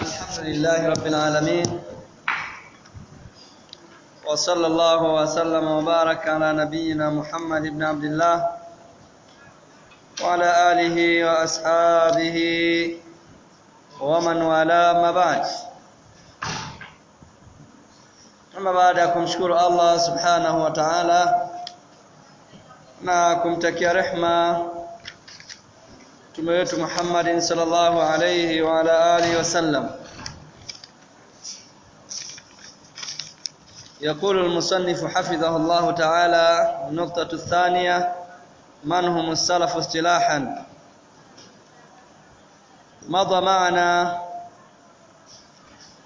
الحمد لله رب العالمين وصلى الله وسلم وبارك على نبينا محمد بن عبد الله وعلى آله وأصحابه ومن والاه ما بعد. baada ya kumshukuru Allah subhanahu wa ta'ala na kumtakia rehma wetu Muhammadin sallallahu alayhi wa ala alihi wasallam يقول المصنف حفظه الله تعالى النقطة الثانية من هم السلف اصطلاحا؟ مضى معنا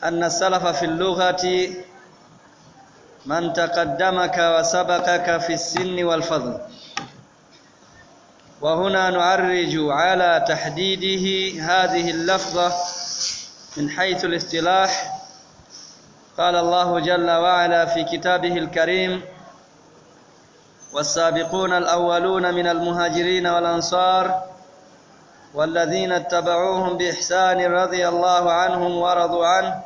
أن السلف في اللغة من تقدمك وسبقك في السن والفضل. وهنا نعرج على تحديده هذه اللفظة من حيث الاصطلاح. قال الله جل وعلا في كتابه الكريم والسابقون الأولون من المهاجرين والأنصار والذين اتبعوهم بإحسان رضي الله عنهم ورضوا عنه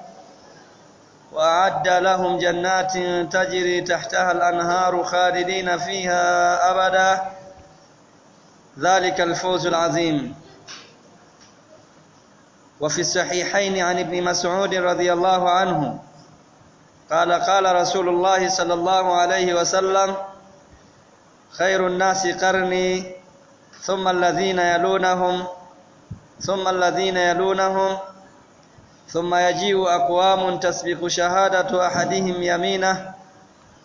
وأعد لهم جنات تجري تحتها الأنهار خالدين فيها أبدا. ذلك الفوز العظيم. وفي الصحيحين عن ابن مسعود رضي الله عنه قال قال رسول الله صلى الله عليه وسلم خير الناس قرني ثم الذين يلونهم ثم الذين يلونهم ثم يجيء أقوام تسبق شهادة أحدهم يمينه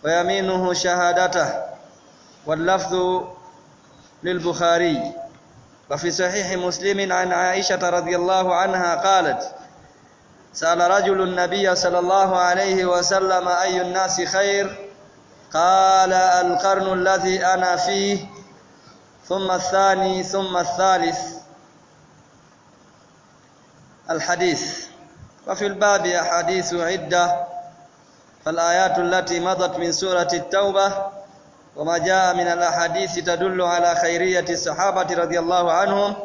ويمينه شهادته واللفظ للبخاري. وفي صحيح مسلم عن عائشة رضي الله عنها قالت سأل رجل النبي صلى الله عليه وسلم أي الناس خير؟ قال القرن الذي أنا فيه ثم الثاني ثم الثالث. الحديث. وفي الباب أحاديث عدة فالآيات التي مضت من سورة التوبة وما جاء من الأحاديث تدل على خيرية الصحابة رضي الله عنهم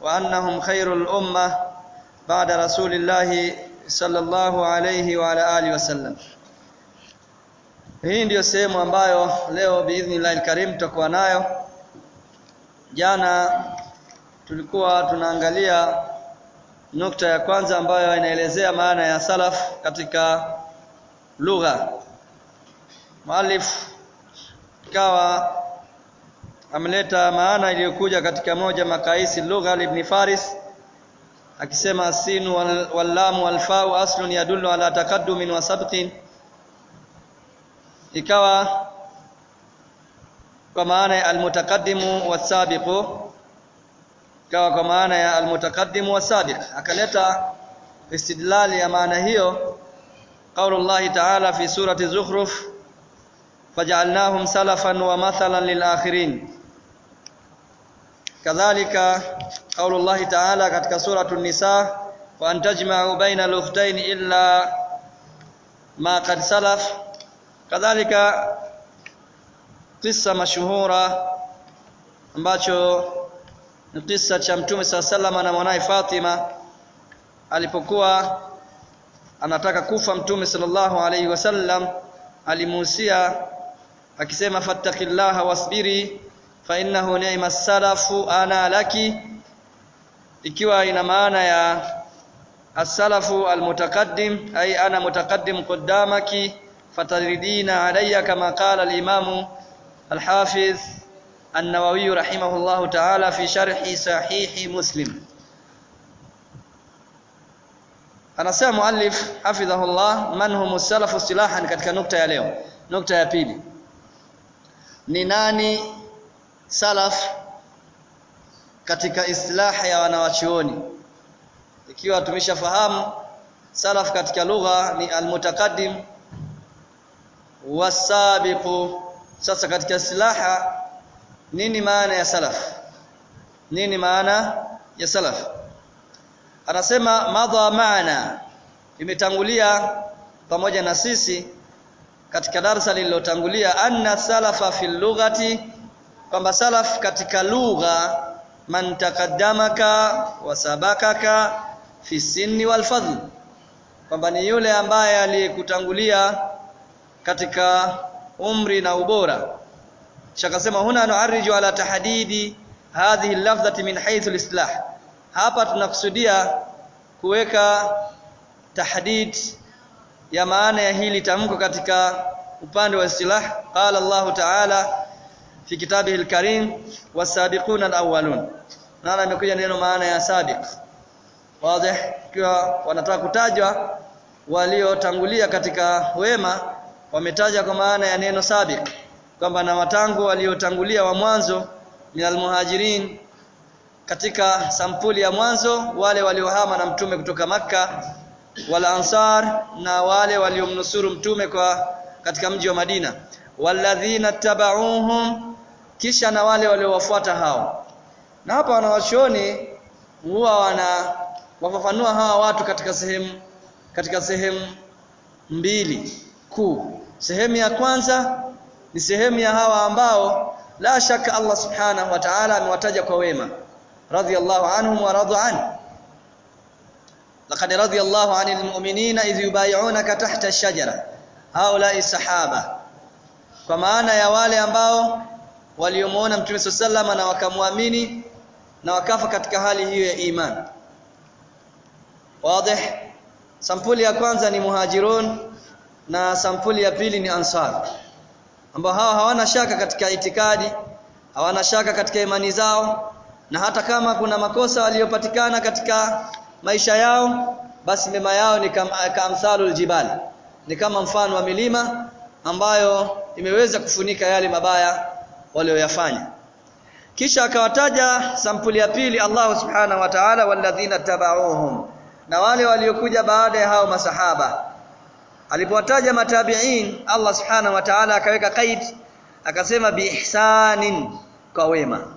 وأنهم خير الأمة بعد رسول الله صلى الله عليه وعلى آله وسلم hii ndiyo sehemu ambayo leo biidhnillahi alkarim tutakuwa nayo jana tulikuwa tunaangalia nukta ya kwanza ambayo inaelezea maana ya salaf katika lugha muallif ikawa ameleta maana iliyokuja katika moja makaisi lugha ibn Faris akisema sinu wal, wallamu walfau aslun yadullu ala taqaddumin wa sabqin ikawa kwa maana ya almutaqaddimu wasabiqu ikawa kwa maana ya almutaqaddimu wasabiq akaleta istidlali ya maana hiyo qaulullahi ta'ala fi surati zukhruf فجعلناهم سلفا ومثلا للآخرين كذلك قول الله تعالى katika سورة النساء وأن تجمعوا بين الأختين إلا ما قد سلف كذلك قصة مشهورة ambacho ni kisa cha Mtume saa salama na mwanaye Fatima alipokuwa anataka kufa Mtume sallallahu alaihi wasallam alimuhusia akisema fattaqillaha wasbiri fa innahu ni'ma salafu ana laki. Ikiwa ina maana ya as-salafu al-mutaqaddim ay ana mutaqaddim qaddamaki fataridina alayya kama qala al-imamu al-hafiz an-nawawi rahimahullahu ta'ala fi sharhi sahihi muslim. Anasema muallif hafidhahullah man hum salafu silahan katika nukta ya leo nukta ya pili ni nani salaf katika istilaha ya wanawachuoni? Ikiwa tumeshafahamu salaf katika lugha ni almutaqaddim wasabiqu sasa katika istilaha nini maana ya salaf? Nini maana ya salaf? Anasema madha maana imetangulia pamoja na sisi katika darasa lililotangulia anna salafa fil lughati kwamba salaf katika lugha man taqaddamaka wa sabakaka fi sinni wal fadl kwamba ni yule ambaye aliyekutangulia katika umri na ubora. Shakasema huna nuariju ala tahdidi hadhihi lafdhati min haythu lislah hapa tunakusudia kuweka tahdid ya maana ya hili tamko katika upande wa istilah qala Allah ta'ala fi kitabihi alkarim wasabiquna alawwalun. Imekuja neno maana ya sabiq? Wazi kwa wanataka kutajwa waliotangulia katika wema wametaja kwa maana ya neno sabiq kwamba na watangu waliotangulia wa mwanzo minal muhajirin katika sampuli ya mwanzo wale waliohama na mtume kutoka makka wala ansar na wale waliomnusuru mtume kwa katika mji wa Madina. Walladhina tabauhum kisha na wale waliowafuata hao. Na hapa wanawachuoni huwa wana wafafanua hawa watu katika sehemu katika sehemu mbili kuu. Sehemu ya kwanza ni sehemu ya hawa ambao la shaka Allah subhanahu wa ta'ala amewataja kwa wema. Radhiyallahu anhum wa radu an laqad radiyallahu anil mu'minina idh yubay'unaka tahta ash-shajara. Haula sahaba. Kwa maana ya wale ambao waliomuona mtume sallallahu na wakamwamini na wakafa katika hali hiyo ya iman. Wazi sampuli ya kwanza ni muhajirun na sampuli ya pili ni ansar. Ambao hawa hawana shaka katika itikadi hawana shaka katika imani zao na hata kama kuna makosa waliopatikana katika maisha yao basi mema yao ni kamthalul jibal. Ni kama mfano wa milima ambayo imeweza kufunika yale mabaya walioyafanya. Kisha akawataja sampuli ya pili Allah subhanahu wa ta'ala walladhina tabauhum. Na wale waliokuja baada ya hao masahaba. Alipowataja matabiin Allah subhanahu wa ta'ala akaweka kaid akasema biihsanin kwa wema.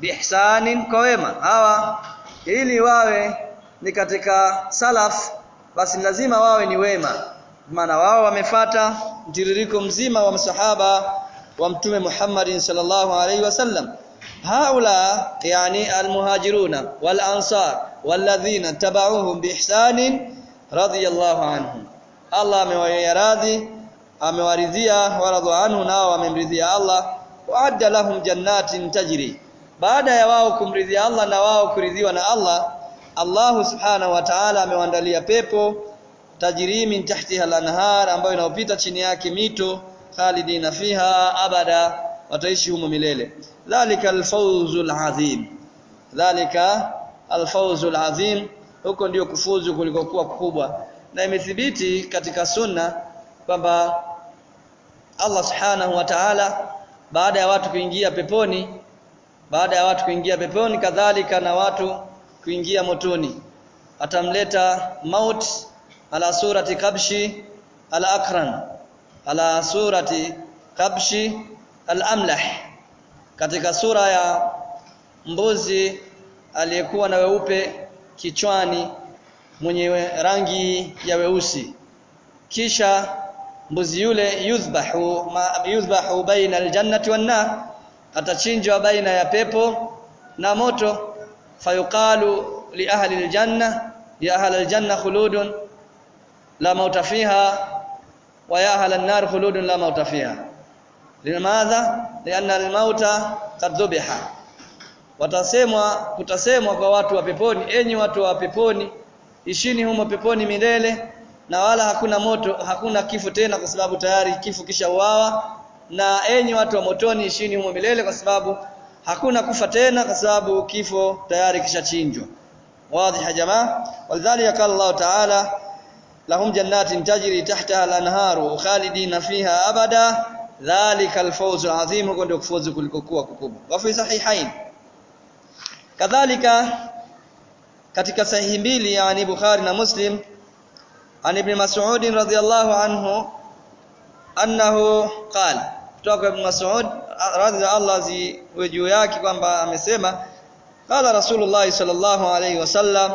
Biihsanin kwa wema. Hawa ili wawe ni katika salaf basi lazima wawe ni wema. Maana wao wamefata mtiririko mzima wa msahaba wa mtume Muhammadin sallallahu alaihi wasallam haula yani almuhajiruna wal ansar walladhina tabauhum biihsanin radiyallahu anhum Allah amewaradhi amewaridhia waradhu anhu nao wamemridhia Allah. Waadda lahum jannatin tajri. Baada ya wao kumridhia Allah na wao kuridhiwa na Allah Allah subhanahu wa ta'ala amewaandalia pepo tajri min tahtiha al-anhar ambayo inaopita chini yake mito khalidina fiha abada wataishi humo milele. Dhalika al-fawzul azim. Dhalika al-fawzul azim. Huko ndio kufuzu kulikokuwa kubwa. Na imethibiti katika sunna kwamba Allah subhanahu wa ta'ala baada ya watu kuingia peponi baada ya watu kuingia peponi kadhalika na watu kuingia motoni. Atamleta maut ala surati kabshi al akran ala surati kabshi al amlah katika sura ya mbuzi aliyekuwa na weupe kichwani mwenye rangi ya weusi. Kisha mbuzi yule yuzbahu ma yuzbahu baina aljannati wan nar atachinjwa baina ya pepo na moto fayuqalu li ahli aljanna ya ahli aljanna khuludun la mauta fiha wa ya ahli an-nar khuludun la mauta fiha limadha lianna al-mauta qad dhubiha watasemwa kutasemwa kwa watu wa peponi enyi watu wa peponi ishini humo peponi milele na wala hakuna moto hakuna kifo tena kwa sababu tayari kifo kisha uawa na enyi watu wa motoni ishini humo milele kwa sababu hakuna kufa tena kwa sababu kifo tayari kishachinjwa. Wazi jamaa. Walidhalika qala Allah ta'ala lahum jannatin tajri tahtaha al-anharu khalidina fiha abada. Dhalika al-fawz al-azim huko ndio kufuzu kulikokuwa kukubwa wa fi sahihain. Kadhalika katika sahihi mbili yani Bukhari na Muslim an ibn Mas'ud radhiyallahu anhu annahu qala kutoka ibn Mas'ud radhi Allah ziwe juu yake kwamba amesema qala Rasulullah sallallahu alayhi wasallam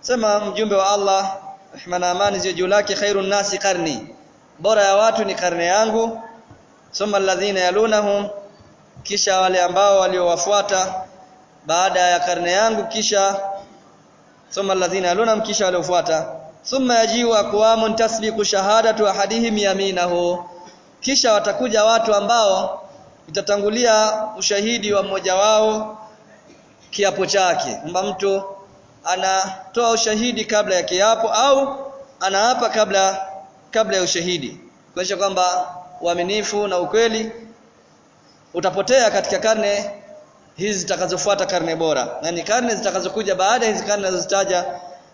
sema mjumbe wa Allah rehma na amani ziwe juu lake khairun nasi qarni bora ya watu ni karne yangu thumma alladhina yalunahum kisha wale ambao waliowafuata baada ya karne yangu kisha thumma alladhina yalunahum kisha waliofuata thumma yajiu aqwamun tasbiqu shahadatu ahadihim yaminahu kisha watakuja watu ambao itatangulia ushahidi wa mmoja wao kiapo chake. Kwamba mtu anatoa ushahidi kabla ya kiapo au anaapa kabla kabla ya ushahidi. Kuonyesha kwamba uaminifu na ukweli utapotea katika karne hizi zitakazofuata karne bora. Yani karne zitakazokuja baada ya hizi karne nazozitaja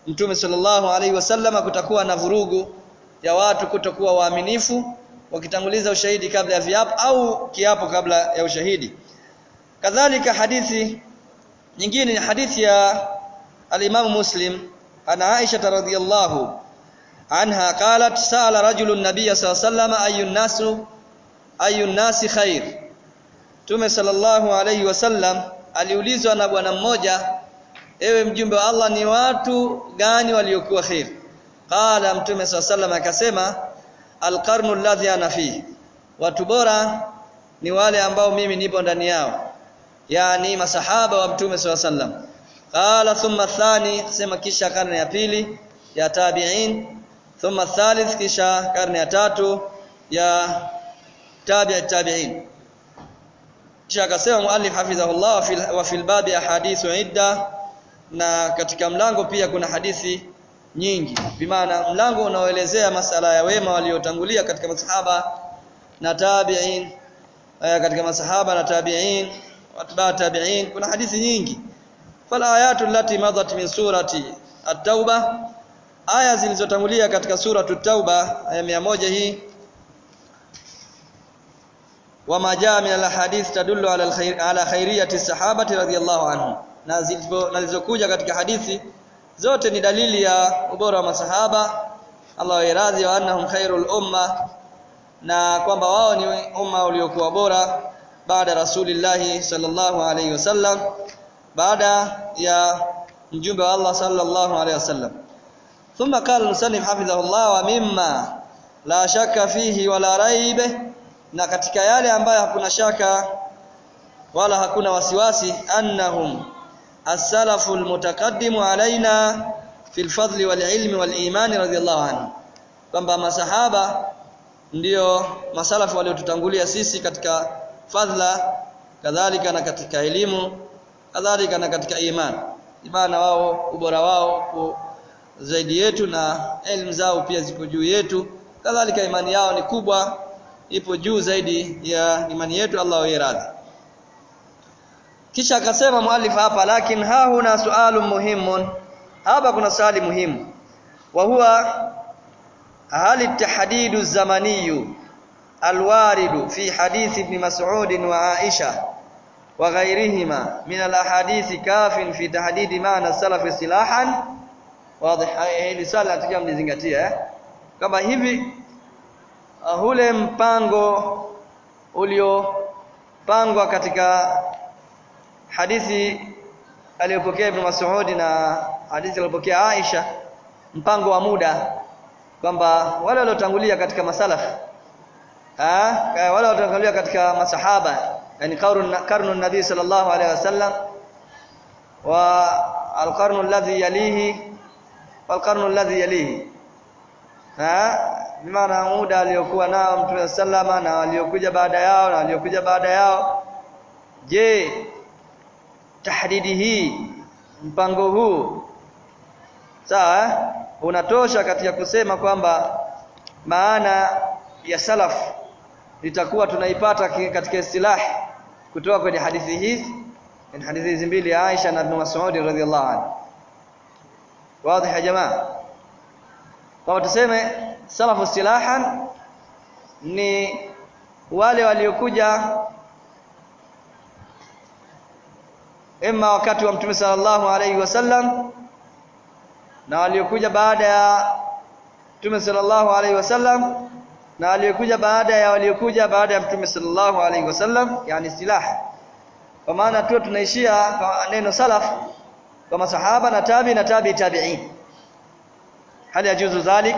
Mtume sallallahu alaihi wasallam kutakuwa na vurugu ya watu kutokuwa waaminifu wakitanguliza ushahidi kabla ya viapo au kiapo kabla ya ushahidi. Kadhalika hadithi nyingine ni hadithi ya al-Imam Muslim ana Aisha radhiyallahu anha qalat sa'ala rajulun nabiy sallallahu alayhi ayyun nasu ayyun nasi khair Tume sallallahu alayhi wasallam aliulizwa na bwana mmoja ewe mjumbe wa Allah ni watu gani waliokuwa khair qala mtume sallallahu alayhi akasema alqarnu alladhi ana fihi watu bora ni wale ambao mimi nipo ndani yao. Yani masahaba wa mtume sallallahu sallam. qala thumma thani sema kisha karne ya pili ya tabi'in. Thumma thalith kisha karne ya tatu ya tabi'i tabi'in. Kisha akasema muallif hafidhahullah wa fil babi ahadithu idda. Na katika mlango pia kuna hadithi nyingi. Bimaana mlango unaoelezea masala ya wema waliotangulia katika masahaba na tabi'in katika masahaba na tabi'in watba tabi'in kuna hadithi nyingi. Fal ayatu allati madat min surati at-tauba aya zilizotangulia katika suratu at-tauba aya 100 hii. Wama jaa min al-hadith tadullu ala al-khair ala khairiyati as-sahabati radiyallahu anhum. Na zilizokuja katika hadithi zote ni dalili ya ubora wa masahaba. Allah iradhi wa annahum khairul umma na kwamba wao ni umma uliokuwa bora baada rasulillahi sallallahu alayhi wasallam baada ya mjumbe wa Allah sallallahu alayhi wasallam. Thumma qala al-musannif hafidhahullah wa mimma la shaka fihi wala raibe na katika yale ambayo hakuna shaka wala hakuna wasiwasi annahum علينا في alaina fil fadli wal ilmi wal imani radiyallahu anhu kwamba masahaba ndiyo masalafu waliotutangulia sisi katika fadhla kadhalika na katika elimu kadhalika na katika imani imani wao ubora wao zaidi yetu na elimu zao pia zipo juu yetu. Kadhalika imani yao ni kubwa ipo juu zaidi ya imani yetu Allah radhi kisha akasema muallif hapa lakin ha huna sualu muhimun hapa kuna swali muhimu. Wa huwa hal at-tahdid az-zamani al-warid fi hadith ibn Mas'ud wa Aisha wa ghayrihima min alahadith kafin fi tahdidi maana salaf silahan? Wazi hili swali natakiwa mlizingatia eh? Kama hivi ule mpango uliopangwa katika hadithi aliyopokea Ibn Mas'ud na hadithi aliyopokea Aisha mpango wa muda kwamba wale waliotangulia katika masalaf ah wale waliotangulia katika masahaba yani karnu nabii sallallahu alaihi wasallam wa alqarnu alladhi yalihi walqarnu alladhi yalihi. Ah bimaana muda aliyokuwa nao Mtume sallama na waliokuja baada yao na waliokuja baada yao. Je tahdidi hii mpango huu. Sawa eh? unatosha katika kusema kwamba maana ya salaf litakuwa tunaipata katika istilahi kutoka kwenye hadithi hizi ni hadithi hizi mbili ya Aisha na Ibn Mas'ud radhiyallahu anhu. Wazi ya jamaa. Kwa tuseme salafu silahan ni wale waliokuja imma wakati wa mtume sallallahu alaihi wasallam na waliokuja baada ya mtume sallallahu alaihi wasallam na waliokuja baada ya waliokuja baada ya mtume sallallahu alaihi wasallam yani istilah kwa maana tu tunaishia kwa neno salaf kwa masahaba na tabi na tabi tabi'in hal yajuzu dhalik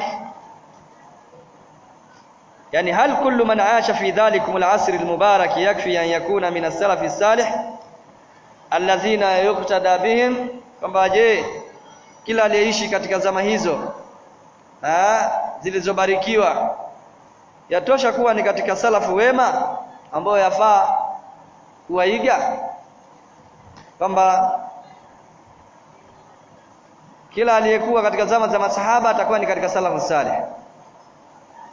يعني هل كل من عاش في ذلكم العصر المبارك يكفي أن يكون من السلف الصالح alladhina yuktada bihim kwamba je kila aliyeishi katika zama hizo zilizobarikiwa yatosha kuwa ni katika salafu wema ambayo yafaa kuwaiga? Kwamba kila aliyekuwa katika zama za masahaba atakuwa ni katika salafu salih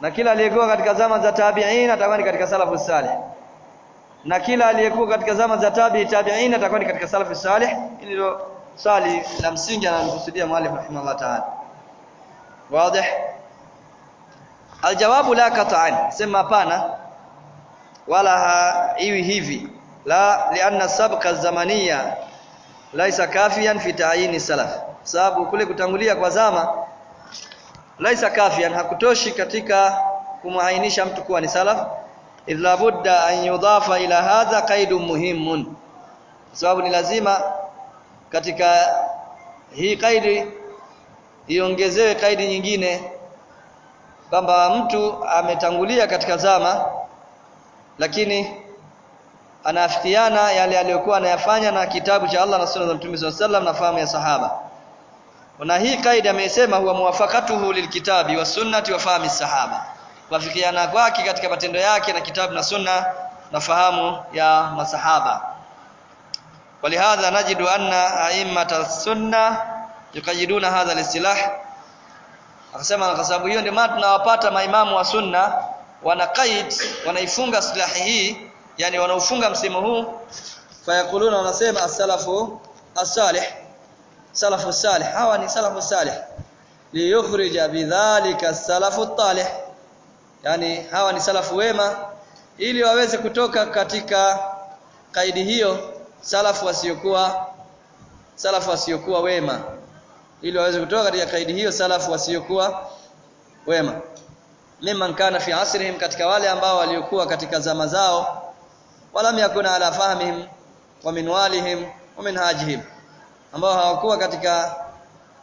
na kila aliyekuwa katika zama za tabi'in atakuwa ni katika salafu salih na kila aliyekuwa katika zama za tabi tabi'in atakuwa ni katika salafu salih. Hili ndio swali la msingi analokusudia mwalimu rahimahullah ta'ala. Wazi. Aljawabu la qat'an sema hapana wala iwi hivi. La lianna sabqa zamania laisa kafiyan fi ta'yin salaf. Sababu kule kutangulia kwa zama laisa kafiyan hakutoshi katika kumainisha mtu kuwa ni salaf idha budda an yudafa ila hadha qaidun muhimun sababu ni lazima katika hii kaidi iongezewe kaidi nyingine kwamba mtu ametangulia katika zama lakini anaafikiana yale aliyokuwa anayafanya na kitabu cha Allah na sunna za Mtume SAW sallam na fahamu ya sahaba. Na hii kaidi ameisema huwa muwafaqatuhu lilkitabi wa sunnati wa fahmi sahaba kuafikiana kwake katika matendo yake na kitabu na sunna na fahamu ya masahaba. Walihadha najidu anna a'immata sunna yukajiduna hadha al-istilah. Akasema kwa sababu hiyo ndio maana tunawapata maimamu wa sunna wana qaid wanaifunga silahi hii yani wanaufunga msemo huu. Fayakuluna wanasema as-salafu as-salih. Salafu salih hawa ni salafu salih. Liyukhrija bidhalika as-salafu at-talih yani hawa ni salafu wema ili waweze kutoka katika kaidi hiyo salafu wasiokuwa salafu wasiokuwa wema. Ili waweze kutoka katika kaidi hiyo salafu wasiokuwa wema. Mimman kana fi asrihim katika wale ambao waliokuwa katika zama zao. Walam yakuna ala fahmihim wa minwalihim wa minhajihim ambao hawakuwa katika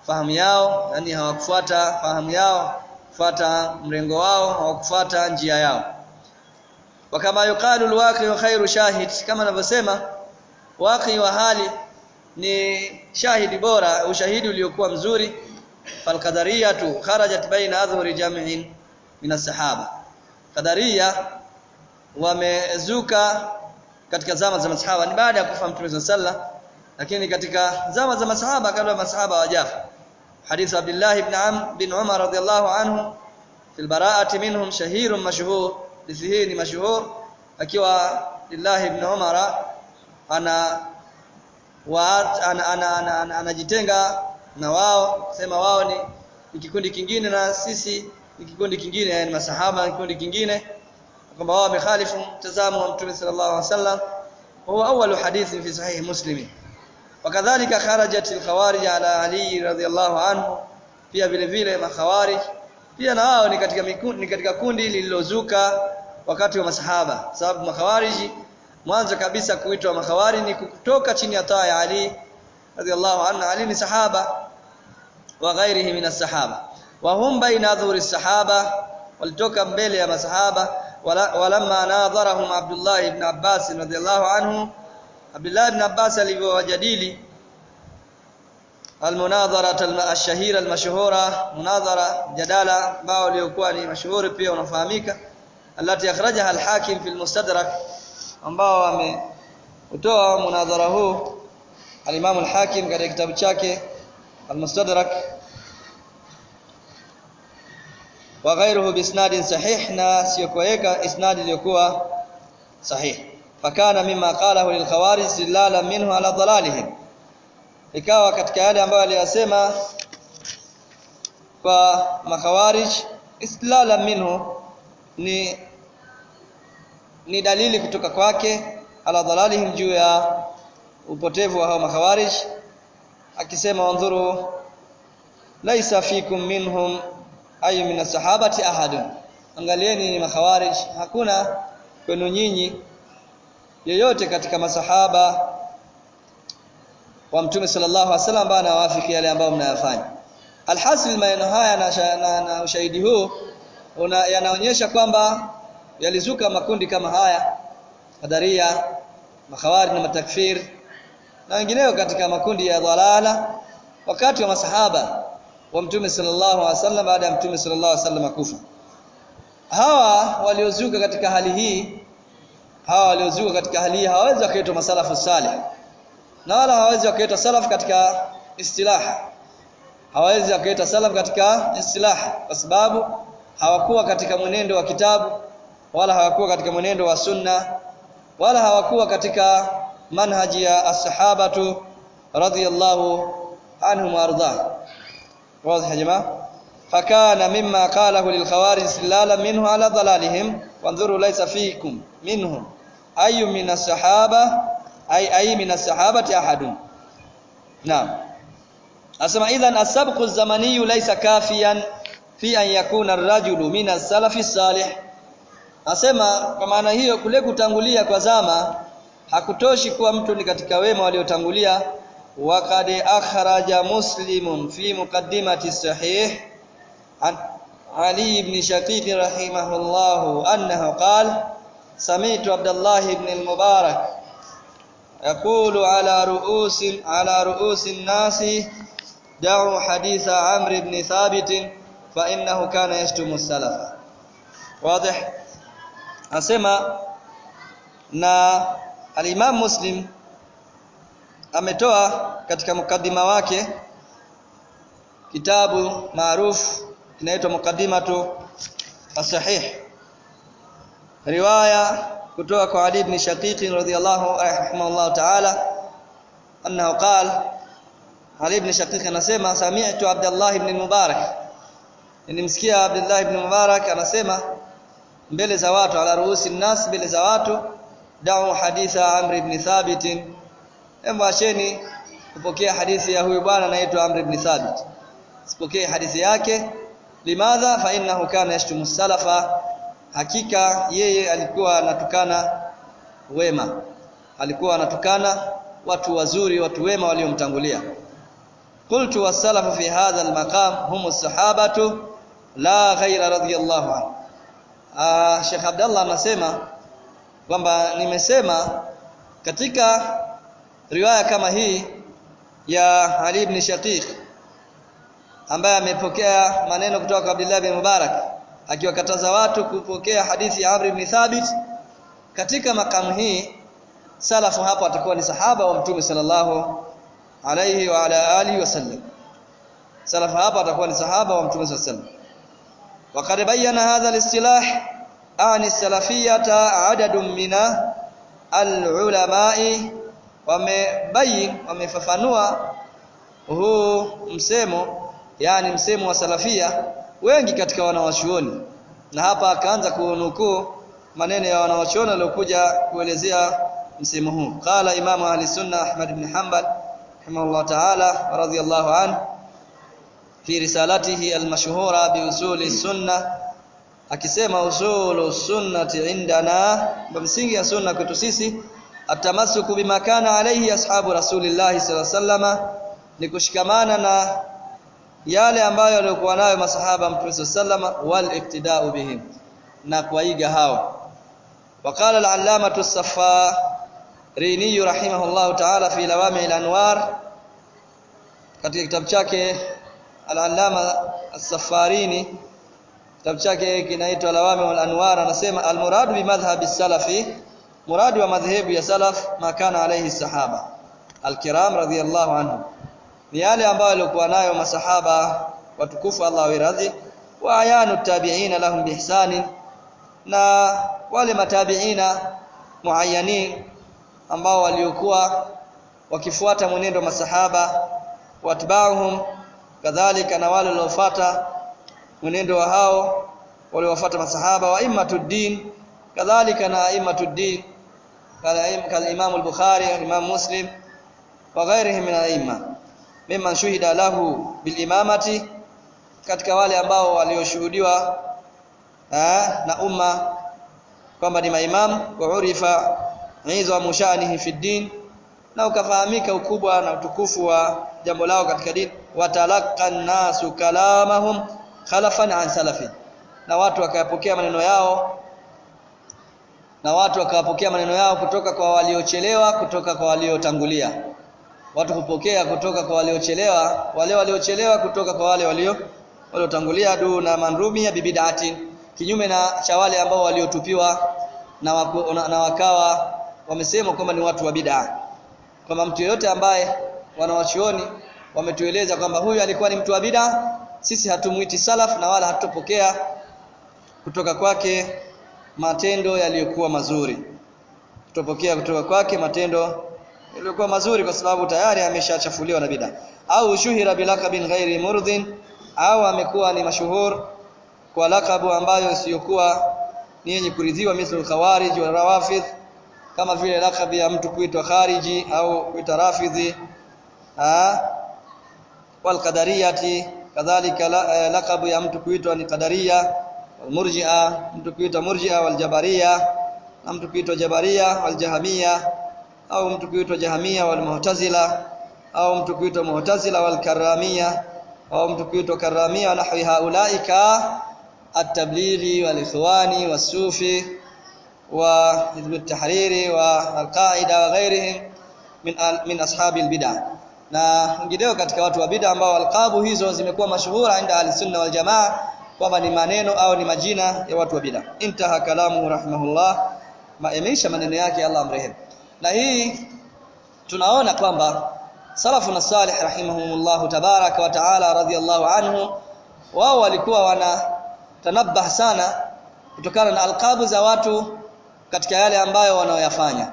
fahamu yao yani hawakufuata fahamu yao kufuata mrengo wao hawakufuata njia yao. Wakama yuqalu alwaqi khairu shahid kama anavyosema waqi wa hali ni shahidi bora ushahidi uliokuwa mzuri. Falqadariyatu kharajat baina adhuri jam'in min as-sahaba. Qadariya wamezuka katika zama za masahaba ni baada ya kufa mtume sallallahu lakini katika zama za masahaba kabla masahaba hawajafa حديث عبد الله بن عم بن عمر رضي الله عنه في البراءة منهم شهير مشهور لذهين مشهور akiwa لله بن عمر ana anajitenga na wao sema wao ni, ni kikundi kingine na sisi ni kikundi kingine yani masahaba ni kikundi kingine kwamba wao wamekhalifu mtazamo wa mtume sallallahu alaihi wasallam huwa awwalu hadithi fi sahih muslim wakadhalika kharajat alkhawarij ala ali radhiyallahu anhu pia vile vile makhawarij pia na wao ni katika ni katika kundi lililozuka wakati wa masahaba. Sababu makhawariji mwanzo kabisa kuitwa makhawari ni kutoka chini ya taa ya Ali radhiallahu anhu. Ali ni sahaba wa ghairihi min sahaba wa hum baina dhuri sahaba walitoka mbele ya masahaba. Walamma nadharahum Abdullah ibn Abbas radhiallahu anhu Abdullah ibn Abbas alivyowajadili almunadhara ashahira almashhura munadhara mjadala ambao uliokuwa ni mashuhuri pia unafahamika alati akhrajaha alhakim fi almustadrak ambao ameutoa munadhara huu alimamu alhakim katika kitabu chake almustadrak wa ghayruhu bi isnadin sahih na sio isnadi iliyokuwa sahihi fakana mimma qalahu lilkhawarij khawarij zilalan minhu ala dalalihim. Ikawa katika yale ambayo aliyasema kwa makhawarij istilala minhu ni ni dalili kutoka kwake ala dhalalihim juu ya upotevu wa hao makhawarij akisema wanzuru laisa fikum minhum ayu min sahabati ahadun. Angalieni ni makhawarij hakuna kwenu nyinyi yeyote katika masahaba wa mtume sallallahu alaihi wasallam ambaye anawafiki yale ambayo mnayafanya. Alhasil maneno haya na, na, na ushahidi huu yanaonyesha kwamba yalizuka makundi kama haya qadaria makhawari na matakfir na wengineo katika makundi ya dhalala wakati wa masahaba wa mtume sallallahu alaihi wasallam baada ya mtume sallallahu alaihi wasallam kufa. Hawa waliozuka katika hali hii hawa waliozuka katika hali hii hawawezi wakaitwa masalafu salih. Na wala hawawezi wakaitwa salaf katika istilaha. Hawawezi wakaitwa salaf katika istilaha kwa sababu hawakuwa katika mwenendo wa kitabu wala hawakuwa katika mwenendo wa sunna wala hawakuwa katika manhaji ya ashabatu tu radhiyallahu anhum warda wazi ya jamaa fakana mimma qalahu lilkhawarij silala minhu ala dhalalihim wanzuru laysa fiikum minhum ayu min as-sahaba ay ay min as-sahabati ahadun. Naam. Asema idhan asabqu zamaniyu laysa kafiyan fi an yakuna ar-rajulu min as-salafi salih asema kwa maana hiyo kule kutangulia kwa zama hakutoshi kuwa mtu ni katika wema waliotangulia. Waqad akhraja muslimun fi muqaddimati sahih. An ali ibn shaqiq rahimahullahu annahu سميت عبد الله بن المبارك يقول على رؤوس على رؤوس الناس دعوا حديث عمرو بن ثابت فإنه كان يشتم السلف. واضح؟ أسمع. نا الإمام مسلم ametoa katika mukaddima wake kitabu maarufu kinaitwa mukaddimatu مقدمة الصحيح riwaya kutoka kwa Ali ibn Shaqiq radhiyallahu rahimahullah ta'ala annahu qala Ali ibn Shaqiq anasema sami'tu Abdullah ibn Mubarak. Nimsikia Abdullah ibn Mubarak anasema mbele za watu ala ruhusi nas mbele za watu da'u haditha Amr ibn Thabit. Hebu kupokea hadithi ya huyu bwana anaitwa Amr ibn Thabit. Sipokee hadithi yake. Limadha? Fa innahu kana yashtumu salafa hakika yeye alikuwa anatukana wema. Alikuwa anatukana watu wazuri watu wema waliomtangulia. Qultu wasalafu fi hadha almaqam hum as-sahabatu la ghayra radhiyallahu anhu. Ah Sheikh Abdallah anasema kwamba nimesema katika riwaya kama hii ya Ali ibn Shaqiq ambaye amepokea maneno kutoka kwa Abdullah bin Mubarak akiwakataza watu kupokea hadithi ya Amr ibn Thabit katika makamu hii salafu hapo atakuwa ni sahaba wa Mtume sallallahu alayhi wa ala alihi wasallam salafu hapo atakuwa ni sahaba wa Mtume sallallahu alayhi wasallam وقد بين هذا الاصطلاح عن السلفية عدد من العلماء wamebayin wamefafanua huu msemo yani msemo wa salafia wengi katika wanawachuoni. Na hapa akaanza kunukuu maneno ya wanawachuoni waliokuja kuelezea msemo huu. Qala imamu ahli sunna ahmad ibn hanbal rahimahullah ta'ala radiyallahu anhu fi risalatihi almashhura bi usuli sunna akisema usulu sunnati indana msingi ya sunna kwetu sisi atamasuku bima kana alayhi ashabu rasulillahi sallallahu alayhi wasallam ni kushikamana na yale ambayo walikuwa nayo masahaba mtume sallallahu wal iktidau bihim na kuiga hao وقال العلامه الصفاريني رحمه الله تعالى في لوامع الانوار katika kitabu chake al-allama as-safarini kitabu chake kinaitwa lawami wal anwar anasema al-muradu bi madhhabi salafi muradi wa madhhabu ya salaf makana alayhi sahaba al-kiram radhiyallahu anhu ni yale ambayo walikuwa nayo masahaba watukufu Allah wiradhi wa ayanu tabi'ina lahum bihsani na wale matabi'ina muayyanin ambao waliokuwa wakifuata mwenendo masahaba watba'uhum kadhalika na wale waliofuata mwenendo wa hao waliofuata masahaba wa immatuddin kadhalika na immatuddin kala Imam al-Bukhari Imam Muslim wa ghairihi min al-aimma mimman shuhida lahu bilimamati katika wale ambao walioshuhudiwa na umma kwamba ni maimam wa urifa iza mushanihi fi din na ukafahamika ukubwa na utukufu wa jambo lao katika dini. Watalaka nasu kalamahum khalafan an salafi na watu wakayapokea maneno yao na watu wakawapokea maneno yao kutoka kwa waliochelewa kutoka kwa waliotangulia watu hupokea kutoka kwa waliochelewa wale waliochelewa kutoka kwa wale walio waliotangulia. Manrumi manrumia bibidati kinyume na cha wale ambao waliotupiwa na, wako, na, na wakawa wamesema kwamba ni watu wa bid'a. Kwamba mtu yeyote ambaye wanawachuoni wametueleza kwamba huyu alikuwa ni mtu wa bid'a sisi hatumuiti salaf na wala hatupokea kutoka kwake matendo yaliyokuwa mazuri. Tutapokea kutoka kwake matendo yaliyokuwa mazuri kwa sababu tayari ameshachafuliwa na bid'a. Au shuhira bilakabin ghairi murdhin au amekuwa ni mashuhur kwa lakabu ambayo isiyokuwa ni yenye kuridhiwa mithlu khawarij wa rawafidh kama vile lakabu ya mtu kuitwa khariji au kuitwa rafidhi wal qadariyati kadhalika lakabu ya mtu kuitwa ni qadariya murji'a mtu kuitwa murji'a wal jabariya na mtu kuitwa jabaria wal jahamia au mtu kuitwa jahamia wal mu'tazila au mtu kuitwa mu'tazila wal karamia au mtu kuitwa karamia nahwi haulaika at-tablighi wal ikhwani was-sufi wa hizb at-tahriri wa al-qaida wa ghairihim min min ashabi al-bid'ah na wengineo katika watu wa bid'a ambao alqabu hizo zimekuwa mashuhura inda al-sunna wal jamaa kwamba ni maneno au ni majina ya watu wa bid'a intaha kalamu rahimahullah maanisha maneno yake Allah amrehemu na hii tunaona kwamba salafu na salih rahimahumullah tabaraka wa taala radiyallahu anhu wao walikuwa wana tanabah sana kutokana na alqabu za watu katika yale ambayo wanaoyafanya.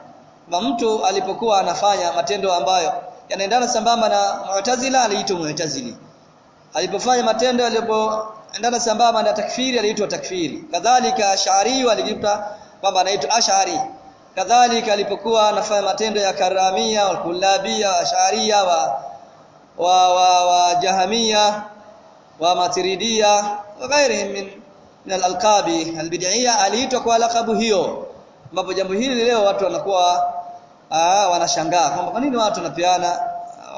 Kwa mtu alipokuwa anafanya matendo ambayo yanaendana sambamba na mu'tazila aliitwa mu'tazili. Alipofanya matendo yalipoendana sambamba na takfiri aliitwa takfiri. Kadhalika ash'ari walijipa kwamba anaitwa ash'ari kadhalika alipokuwa anafanya matendo ya karamia wal kullabia ash'aria wa wa, wa, wa jahamia wa matiridia wa ghairihim min min alalqabi al-bid'iyya aliitwa kwa lakabu hiyo. Ambapo jambo hili leo watu wanakuwa wanashangaa kwamba kwa nini watu wanapeana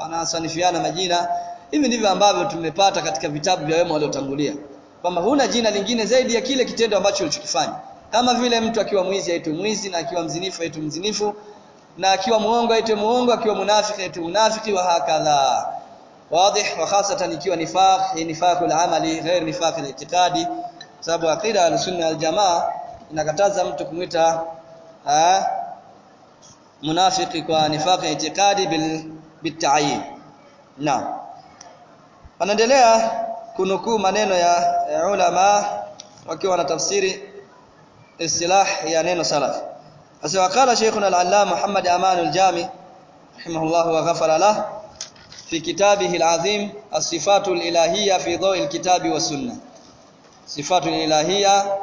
wanasanifiana majina. Hivi ndivyo ambavyo tumepata katika vitabu vya wema waliotangulia. Kwamba huna jina lingine zaidi ya kile kitendo ambacho ulichokifanya kama vile mtu akiwa mwizi aitwe mwizi na akiwa mzinifu aitwe mzinifu na akiwa muongo aitwe muongo akiwa munafiki aitwe munafiki wa hakadha. Wazi na hasa ikiwa nifaq nifaq al-amali ghair nifaq al-i'tiqadi sababu aqida al-sunna al-jamaa inakataza mtu kumwita munafiki kwa nifaq i'tiqadi bil bitayin na anaendelea kunukuu maneno ya ulama wakiwa na tafsiri istilah ya neno salaf. Asema qala shaykhuna al-allama Muhammad Aman al-Jami rahimahullah wa ghafara lah fi kitabihi al-azim as-sifatu al-ilahiyya fi dhawi al-kitabi wa sunnah. Sifatu al-ilahiyya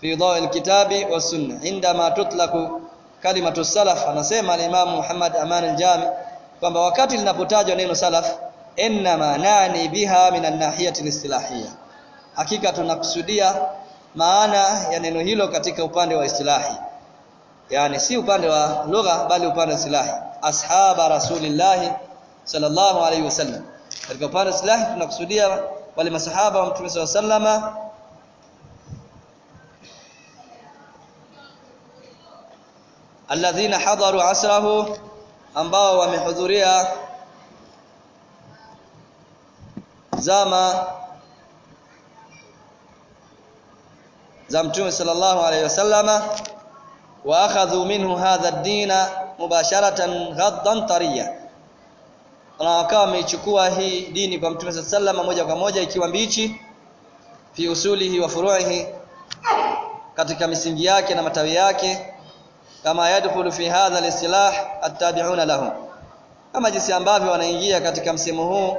fi dhawi al-kitabi wa sunnah. Indama tutlaku kalimatu salaf anasema al-imam Muhammad Aman al-Jami kwamba wakati linapotajwa neno salaf inma nani biha min an-nahiyati al-istilahiyya. Hakika tunakusudia maana ya neno hilo katika upande wa istilahi. Yani si upande wa lugha bali upande wa istilahi. Ashaba rasulillah sallallahu alaihi wasallam katika upande wa istilahi tunakusudia wale masahaba wa mtume sallallahu alaihi wasallama alladhina hadaru asrahu ambao wamehudhuria zama za mtume sallallahu alayhi wasallama wa akhadhu minhu hadha ad-din mubasharatan ghaddan tariya. Na wakawa wameichukua hii dini kwa mtume sallallahu alayhi wasallama moja kwa moja ikiwa mbichi fi usulihi wa furu'ihi katika misingi yake na matawi yake kama yadkhulu fi hadha al-istilah at-tabi'una lahum kama jinsi ambavyo wanaingia katika msemo huu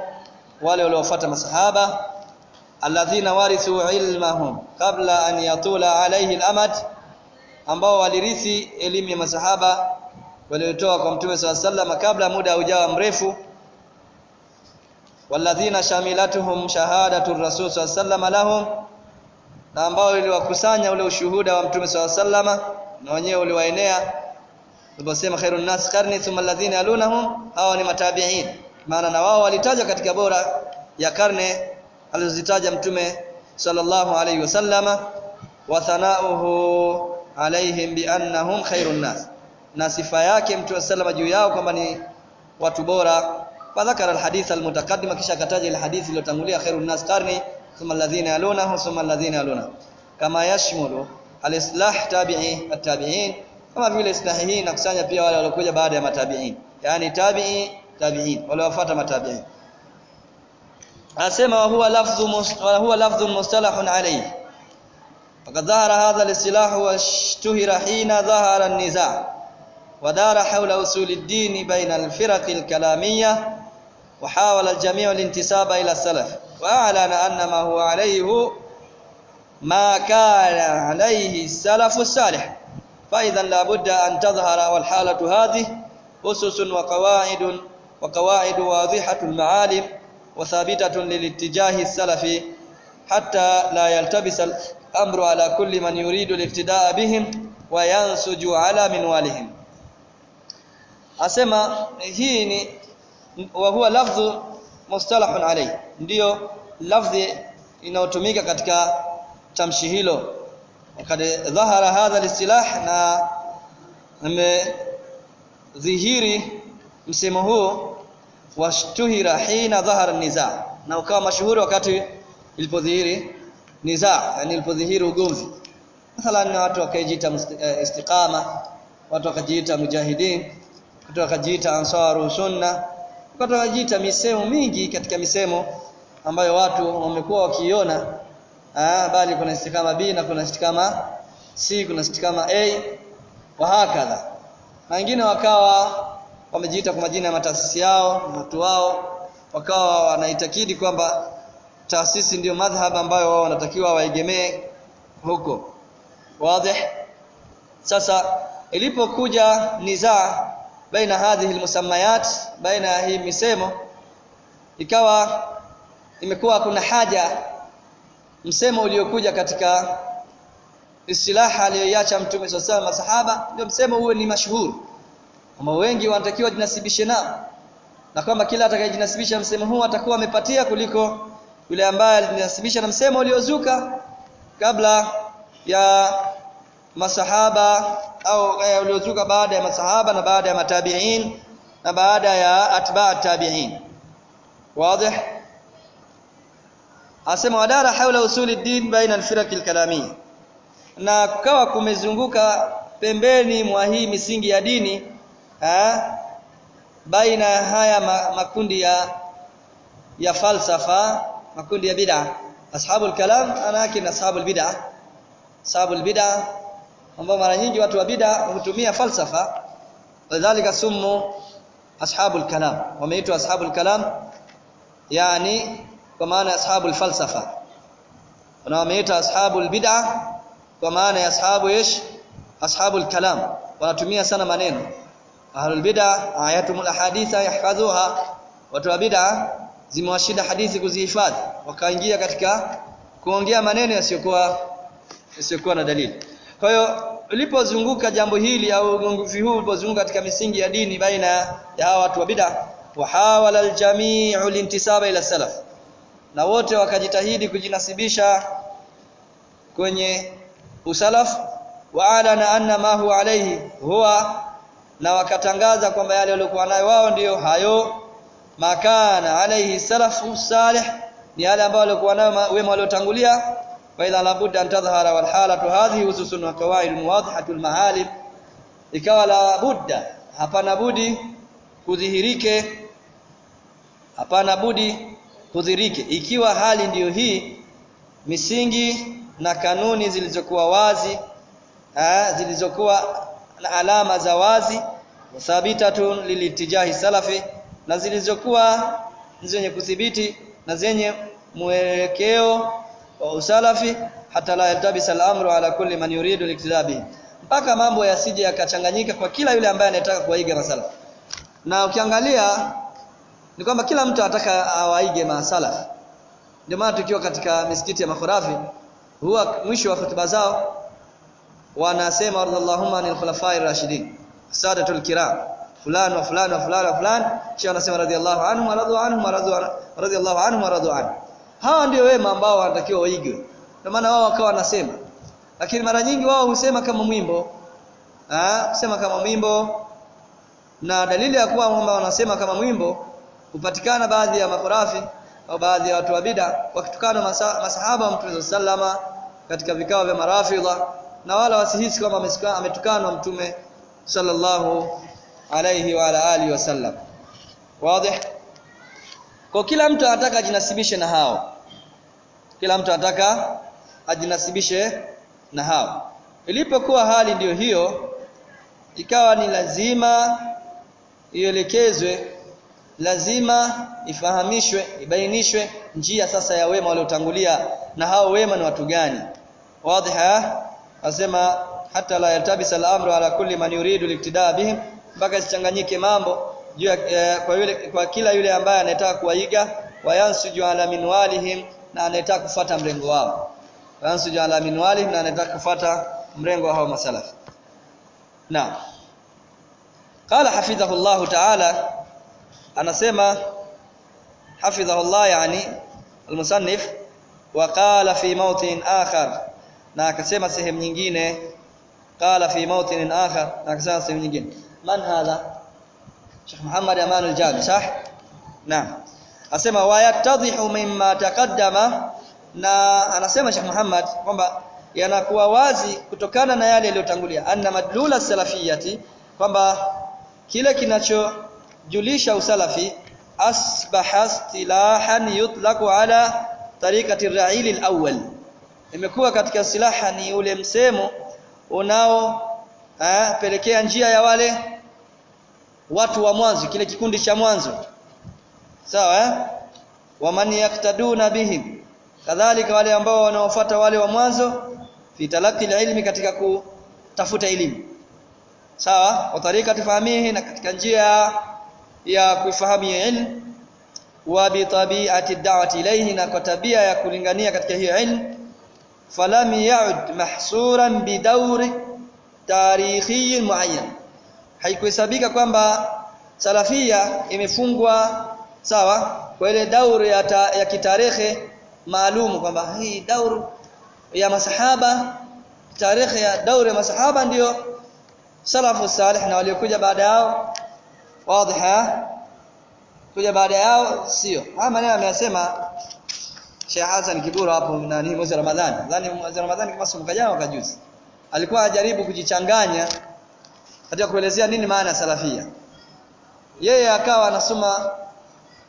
wale waliofuata masahaba alladhina warithu ilmahum kabla an yatula alayhi al-amad ambao walirithi elimu ya masahaba waliotoa kwa mtume swalla sallam kabla muda hujawa mrefu. Walladhina shamilatuhum shahadatu rasul swalla sallam lahum na ambao iliwakusanya ule ushuhuda wa mtume swalla sallam na wenyewe uliwaenea. Tuliposema khairun nas qarni thumma alladhina alunahum hawa ni matabi'in. Maana na wao walitajwa katika bora ya karne alizozitaja mtume sallallahu alayhi wasallama wa thanauhu alaihim bi annahum khairun nas. Na sifa yake mtume sallama juu yao kwamba ni watu bora. Fadhakara alhadith almutaqaddima kisha kataja alhadith iliyotangulia khairun nas qarni thumma alladhina yalunahum thumma alladhina yaluna. Kama yashmulu alislah tabi'i at-tabi'in kama vile islahi hii inakusanya pia wale waliokuja baada ya matabi'in. Yani tabi'i tabi'in wale wafuata matabi'in anasema huwa lafdhu huwa lafdhu mustalahun alayhi فقد ظهر هذا الاصطلاح واشتهر حين ظهر النزاع ودار حول أصول الدين بين الفرق الكلامية وحاول الجميع الانتساب إلى السلف وأعلن أن ما هو عليه ما كان عليه السلف الصالح فإذا لا بد أن تظهر والحالة هذه أسس وقواعد وقواعد واضحة المعالم وثابتة للاتجاه السلفي حتى لا يلتبس الأمر على كل من يريد الاقتداء بهم وينسج على منوالهم asema hii ni wa huwa lafdhu mustalahun alayhi ndiyo lafdhi inayotumika katika tamshi hilo wakad dhahara hadha listilah na imedhihiri msemo huu washtuhira hina dhahara niza. Na ukawa mashuhuri wakati ilipodhihiri niza yani ilipodhihiri ugomvi. Mathalan watu wakajiita istiqama watu wakajiita mujahidin watu wakajiita ansaru sunna watu wakajiita misemo mingi katika misemo ambayo watu wamekuwa wakiona ah bali kuna istikama B na kuna istikama C kuna istikama A wa hakadha. Na wengine wakawa wamejiita kwa majina ya mataasisi yao watu wao wakawa wanaitakidi kwamba taasisi ndiyo madhhab ambayo wao wanatakiwa waegemee huko. Wazi sasa ilipokuja nizaa baina hadhihi almusammayat baina ya hii misemo ikawa imekuwa kuna haja msemo uliokuja katika istilaha aliyoiacha mtume alaihi masahaba ndio msemo uwe ni mashuhuri kama wengi wanatakiwa jinasibishe nao. Na kwamba kila atakayejinasibisha msemo huu atakuwa amepatia kuliko yule ambaye alijinasibisha na msemo uliozuka kabla ya masahaba au eh, uliozuka baada ya masahaba na baada ya matabi'in na baada ya atba' tabi'in. Wazi? Asema wadara haula usuli din baina alfiraq alkalamiyya na kukawa kumezunguka pembeni mwa hii misingi ya dini ha? baina haya makundi ya ya falsafa makundi ya bid'a. Ashabul kalam anaki na ashabul bid'a. Ashabul bid'a ambao mara nyingi watu wa bid'a hutumia falsafa. Wadhālika sumu ashabul kalam. Wameitwa ashabul kalam yani kwa maana ashabul falsafa. Na wameita ashabul bid'a kwa maana ya ashabu ish ashabul kalam. Wanatumia sana maneno ahlul bid'a ayatumul ahaditha yahfadhuha watu wa bid'a zimewashinda hadithi kuzihifadhi wakaingia katika kuongea maneno yasiyokuwa yasiyokuwa na dalili. Kwa hiyo ulipozunguka jambo hili au ugomvi huu ulipozunguka katika misingi ya dini baina ya watu wa bid'a wahawala aljami'u lintisaba ila salaf. Na wote wakajitahidi kujinasibisha kwenye usalaf waalana anna ma huwa alayhi huwa na wakatangaza kwamba yale waliokuwa nayo wao ndiyo hayo. Makana alayhi salafu salih ni yale ambayo walikuwa nayo wema waliotangulia. Wa ila la budda an tadhhara wal halatu hadhihi hususun wa qawaid muwadhihatu al mahalim ikawa la budda hapana budi kudhihirike hapana budi kudhihirike. Ikiwa hali ndiyo hii misingi na kanuni zilizokuwa wazi aa, zilizokuwa na alama za wazi thabitatun lilitijahi salafi na zilizokuwa zenye kudhibiti na zenye mwelekeo wa usalafi hata la yaltabisa al-amru ala kulli man yuridu al mpaka mambo yasije yakachanganyika kwa kila yule ambaye anataka kuwaiga masala. Na ukiangalia ni kwamba kila mtu anataka awaige masala. Ndio maana tukiwa katika misikiti ya makhurafi huwa mwisho wa hotuba zao wanasema radhiallahu anil khulafa'ir rashidin sadatul kiram. Fulani wa fulani wa fulani wa fulani kisha anasema radhiallahu anhu radu anhu radu radhiallahu anhu radu anhu hawa ndio wema ambao wanatakiwa waigwe. Kwa maana wao wakawa wanasema. Lakini mara nyingi wao husema kama mwimbo. Ah husema kama mwimbo. Na dalili ya kuwa kwamba wanasema kama mwimbo hupatikana baadhi ya makhurafi au baadhi ya watu wa bid'a wakitukana masa, masahaba wa Mtume sallama katika vikao vya marafidha. Na wala wasihisi kwamba ametukanwa Mtume sallallahu alayhi wa ala alihi wasallam wazi? Kwa kila mtu anataka ajinasibishe na hao. Kila mtu anataka ajinasibishe na hao. Ilipokuwa hali ndiyo hiyo ikawa ni lazima ielekezwe lazima ifahamishwe ibainishwe njia sasa ya wema waliotangulia na hao wema ni watu gani? Wazi asema hata la yatabisa al-amru ala kulli man yuridu al-iktidaa bihim mpaka isichanganyike mambo juu eh, kwa yule kwa kila yule ambaye anataka kuwaiga wayansuju ala minwalihim na anataka kufuata mrengo wao. Wayansuju ala minwalihim na anataka kufuata mrengo wa hao masalafi. Na qala hafidhahu Allah ta'ala anasema hafidhahu Allah yani almusannif wa qala fi mawtin akhar na akasema sehemu nyingine mawtin akhar na akasema sehemu nyingine. Man hadha? Sheikh Muhammad Aman al-Jami sah naam. Asema wa yattadhihu mimma taqaddama na anasema Sheikh Muhammad kwamba yanakuwa wazi kutokana na yale yaliyotangulia. Anna madlula salafiyati kwamba kile kinachojulisha usalafi asbaha istilahan yutlaqu ala tariqati ar-ra'il al-awwal. Imekuwa katika silaha ni ule msemo unao eh, pelekea njia ya wale watu wa mwanzo kile kikundi cha mwanzo. Sawa eh? Waman yaktaduna bihim. Kadhalika wale ambao wanaofuata wale wa mwanzo fi talaqi ilmi katika kutafuta elimu. Sawa wa tarika tufahamihi na katika njia ya kufahamu ilmu. Wa bi tabi'ati da'wati ilayhi na kwa tabia ya kulingania katika hiyo ilmu falam يعد mahsuran bi dawri tarikhi muayyan haikuhesabika kwamba salafia imefungwa sawa kwa ile dauru ya, ta, ya kitarehe maalum kwamba hii dauru ya masahaba tarehe ya dauru ya masahaba ndiyo salafu salih na waliokuja baada yao. Wazi kuja baada yao sio. Haya maneno ameyasema Sheikh Hassan Kiburu hapo nani mwezi Ramadhani. Nadhani mwezi Ramadhani kama sio mkajao kajuzi. alikuwa ajaribu kujichanganya katika kuelezea nini maana salafia. Yeye akawa anasoma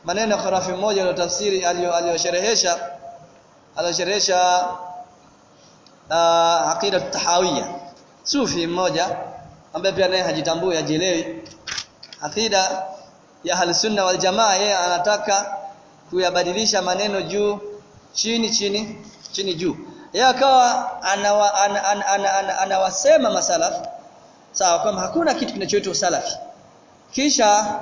maneno ya kharafi mmoja ile tafsiri aliyosherehesha aliyosherehesha uh, aqida tahawiyya sufi mmoja ambaye pia naye hajitambui hajielewi. Aqida ya ahlusunna wal jamaa yeye anataka kuyabadilisha maneno juu chini chini chini juu. Yeye akawa anawasema ana, sawa kwamba hakuna kitu kinachoitwa salafi kisha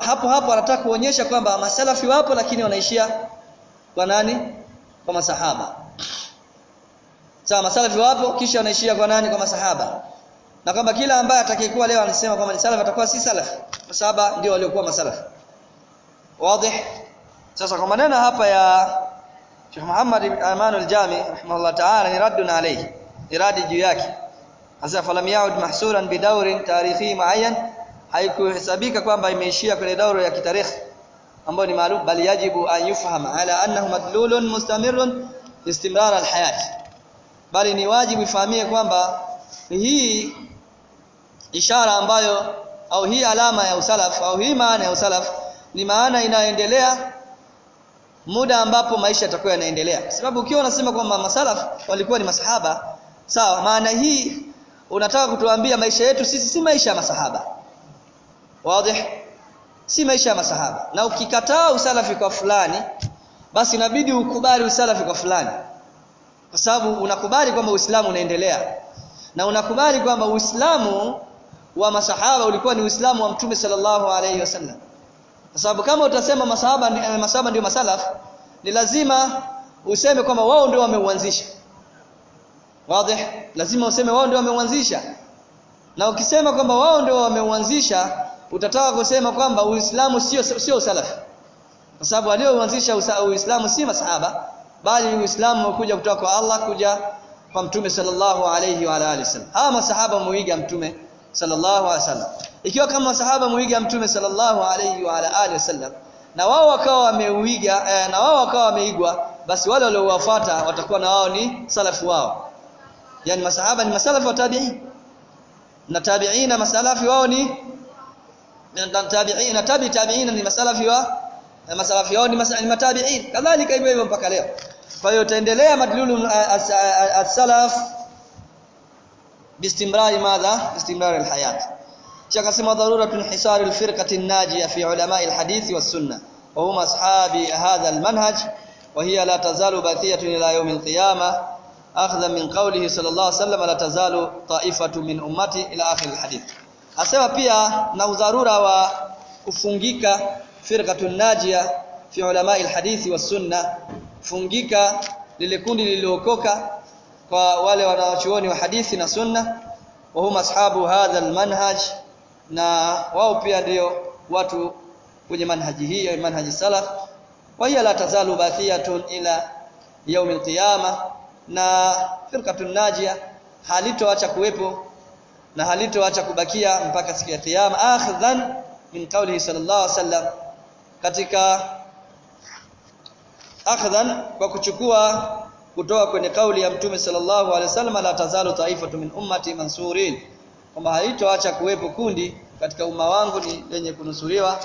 hapo hapo anataka kuonyesha kwamba masalafi wapo lakini wanaishia kwa nani? Kwa masahaba. Sawa masalafi wapo kisha wanaishia kwa nani? Kwa masahaba. Na kwamba kila ambaye atakayekuwa leo anasema kwamba ni salafi atakuwa si salafi. Masahaba ndio waliokuwa masalafi. Wazi sasa kwa maneno hapa ya Sheikh Muhammad Aman al-Jami rahimahullah ta'ala ni raddun alayhi iradi juu yake. Hasa falam yaud mahsuran bidaurin tarikhi muayyan haikuhesabika kwamba imeishia kwenye dauro ya kitarikhi ambayo ni maalum bali yajibu an yufhama ala annahu madlulun mustamirun istimrar alhayat. Bali ni wajibu ifahamie kwamba hii ishara ambayo au hii alama ya usalaf au hii maana ya usalaf ni maana inaendelea muda ambapo maisha yatakuwa yanaendelea. Kwa sababu ukiwa unasema kwamba masalaf walikuwa ni masahaba sawa maana hii unataka kutuambia maisha yetu sisi si maisha ya masahaba. Wazi. Si maisha ya masahaba. Na ukikataa usalafi kwa fulani basi inabidi ukubali usalafi kwa fulani. Kwa sababu unakubali kwamba Uislamu unaendelea. Na unakubali kwamba Uislamu wa masahaba ulikuwa ni Uislamu wa Mtume sallallahu alaihi wasallam kwa sababu kama utasema masahaba masahaba ndio masalaf ni lazima useme kwamba wao ndio wameuanzisha. Wazi? Lazima useme wao ndio wameuanzisha. Na ukisema kwamba wao ndio wameuanzisha utataka kusema kwamba Uislamu sio sio salaf. Kwa sababu walioanzisha Uislamu si masahaba bali Uislamu umekuja kutoka kwa Allah kuja kwa Mtume sallallahu alayhi wa alihi wasallam hawa masahaba muiga Mtume sallallahu alaihi wasallam. Ikiwa kama masahaba muiga mtume sallallahu alaihi wa alihi wasallam na wao wakawa wameuiga eh, na wao wakawa wameigwa basi wale waliowafuata watakuwa na wao ni salafu wao. Yani masahaba ni masalafu wa tabi'i na tabi'ina masalafi wao ni na tabi'i na tabi tabi'ina ni masalafi wa na masalafi wao ni matabi'in. Kadhalika hivyo hivyo mpaka leo. Kwa hiyo utaendelea madlulu as-salaf باستمرار ماذا؟ باستمرار الحياة. شيخ اسمه ضروره انحصار الفرقة الناجية في علماء الحديث والسنة. وهم أصحاب هذا المنهج وهي لا تزال باقيه إلى يوم القيامة. أخذا من قوله صلى الله عليه وسلم لا تزال طائفة من أمتي إلى آخر الحديث. asema pia na udharura wa kufungika firqatun najia fi ulama alhadithi was sunna fungika lililookoka kwa wale wanaochuoni wa hadithi na sunna wa huma ashabu hadha almanhaj na wao pia ndio watu kwenye manhaji hii manhaji salaf. Wa hiya la tazalu bathiyatun ila yaum alqiyama na firqatun najia halitoacha kuwepo na halitoacha kubakia mpaka siku ya kiyama akhdhan min qawlihi sallallahu alaihi wasallam katika akhdhan kwa kuchukua kutoka kwenye kauli ya mtume sallallahu alaihi wasallam la tazalu taifatu min ummati mansurin. Kwamba halitoacha kuwepo kundi katika umma wangu ni lenye kunusuriwa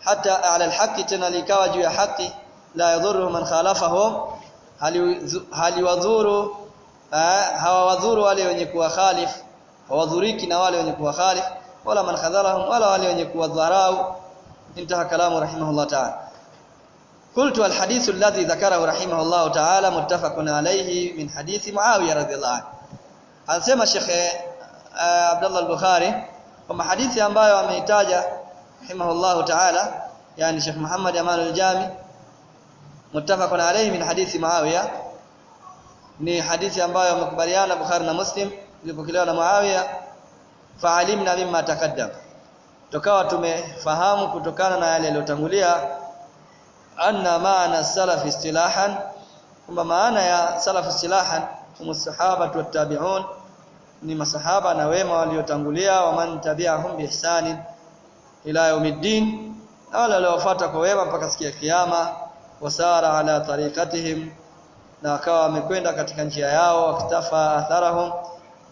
hata ala alhaqi tena likawa juu ya haki la yadhuru man khalafahum haliwadhuru hawawadhuru wale wenye kuwakhalif hawadhuriki na wale wenye kuwakhalif wala man khadharahum wala wale wenye kuwadharau intaha kalamu rahimahullah ta'ala Qultu alhadithu alladhi dhakarahu rahimahullahu ta'ala muttafaqun alayhi min hadithi Muawiya radhiallahu anhu. Anasema Sheikh uh, Abdullah al-Bukhari kwamba hadithi ambayo ameitaja rahimahullahu ta'ala yani Sheikh Muhammad Amal al-Jami muttafaqun alayhi min hadithi Muawiya ni hadithi ambayo amekubaliana Bukhari na Muslim ilipokelewa na Muawiya fa'alimna mimma taqaddam tukawa tumefahamu kutokana na yale yaliyotangulia anna maana salaf istilahan kwamba maana ya salaf istilahan umusahaba wa tabi'un ni masahaba na wema waliotangulia wa man tabi'ahum bi ihsan ila yaumiddin na wale waliofuata kwa wema mpaka siku ya kiyama wasara ala tariqatihim na wakawa wamekwenda katika njia yao wakitafa atharahum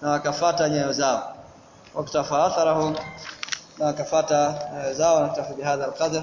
na wakafata nyayo zao. Wakitafa atharahum na wakafata nyayo zao na tafi bihadha alqadr